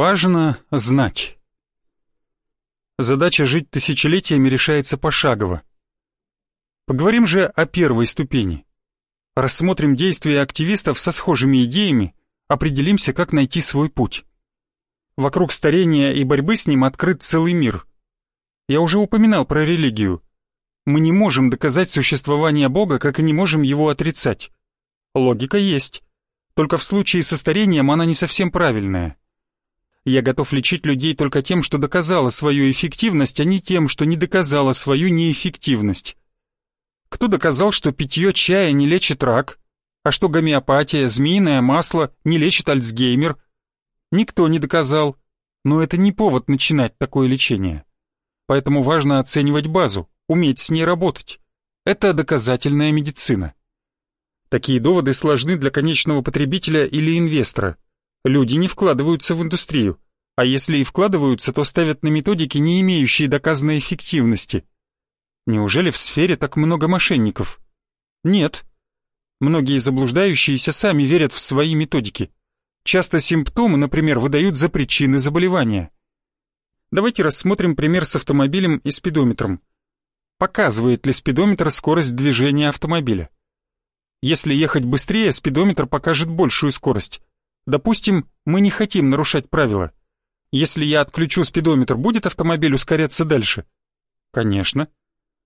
Важно знать. Задача жить тысячелетиями решается пошагово. Поговорим же о первой ступени. Рассмотрим действия активистов со схожими идеями, определимся, как найти свой путь. Вокруг старения и борьбы с ним открыт целый мир. Я уже упоминал про религию. Мы не можем доказать существование Бога, как и не можем его отрицать. Логика есть. Только в случае со старением она не совсем правильная. Я готов лечить людей только тем, что доказало свою эффективность, а не тем, что не доказало свою неэффективность. Кто доказал, что питье чая не лечит рак, а что гомеопатия, змеиное масло не лечит Альцгеймер? Никто не доказал, но это не повод начинать такое лечение. Поэтому важно оценивать базу, уметь с ней работать. Это доказательная медицина. Такие доводы сложны для конечного потребителя или инвестора. Люди не вкладываются в индустрию, а если и вкладываются, то ставят на методики, не имеющие доказанной эффективности – Неужели в сфере так много мошенников? Нет. Многие заблуждающиеся сами верят в свои методики. Часто симптомы, например, выдают за причины заболевания. Давайте рассмотрим пример с автомобилем и спидометром. Показывает ли спидометр скорость движения автомобиля? Если ехать быстрее, спидометр покажет большую скорость. Допустим, мы не хотим нарушать правила. Если я отключу спидометр, будет автомобиль ускоряться дальше? Конечно.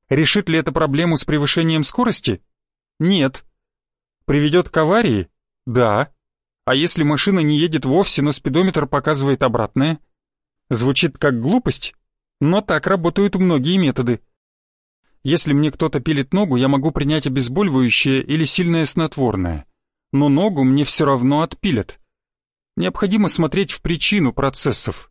Решит ли это проблему с превышением скорости? Нет. Приведет к аварии? Да. А если машина не едет вовсе, но спидометр показывает обратное? Звучит как глупость, но так работают многие методы. Если мне кто-то пилит ногу, я могу принять обезболивающее или сильное снотворное. Но ногу мне все равно отпилят. Необходимо смотреть в причину процессов.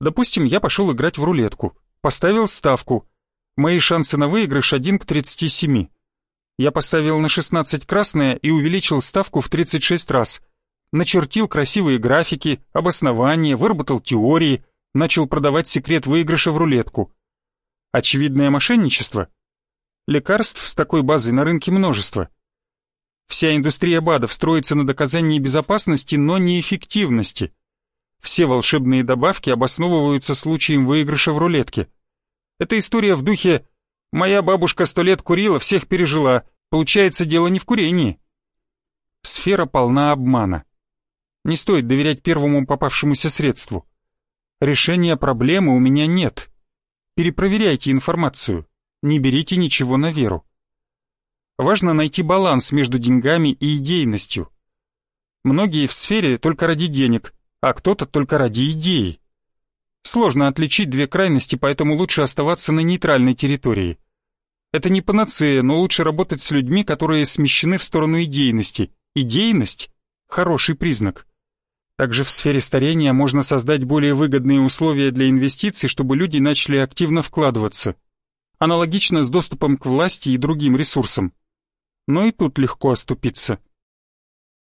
Допустим, я пошел играть в рулетку, поставил ставку – Мои шансы на выигрыш 1 к 37. Я поставил на 16 красное и увеличил ставку в 36 раз. Начертил красивые графики, обоснования, выработал теории, начал продавать секрет выигрыша в рулетку. Очевидное мошенничество? Лекарств с такой базой на рынке множество. Вся индустрия БАДов строится на доказании безопасности, но не эффективности. Все волшебные добавки обосновываются случаем выигрыша в рулетке – это история в духе «Моя бабушка сто лет курила, всех пережила. Получается, дело не в курении». Сфера полна обмана. Не стоит доверять первому попавшемуся средству. Решения проблемы у меня нет. Перепроверяйте информацию. Не берите ничего на веру. Важно найти баланс между деньгами и идейностью. Многие в сфере только ради денег, а кто-то только ради идеи. Сложно отличить две крайности, поэтому лучше оставаться на нейтральной территории. Это не панацея, но лучше работать с людьми, которые смещены в сторону идейности. Идейность – хороший признак. Также в сфере старения можно создать более выгодные условия для инвестиций, чтобы люди начали активно вкладываться. Аналогично с доступом к власти и другим ресурсам. Но и тут легко оступиться –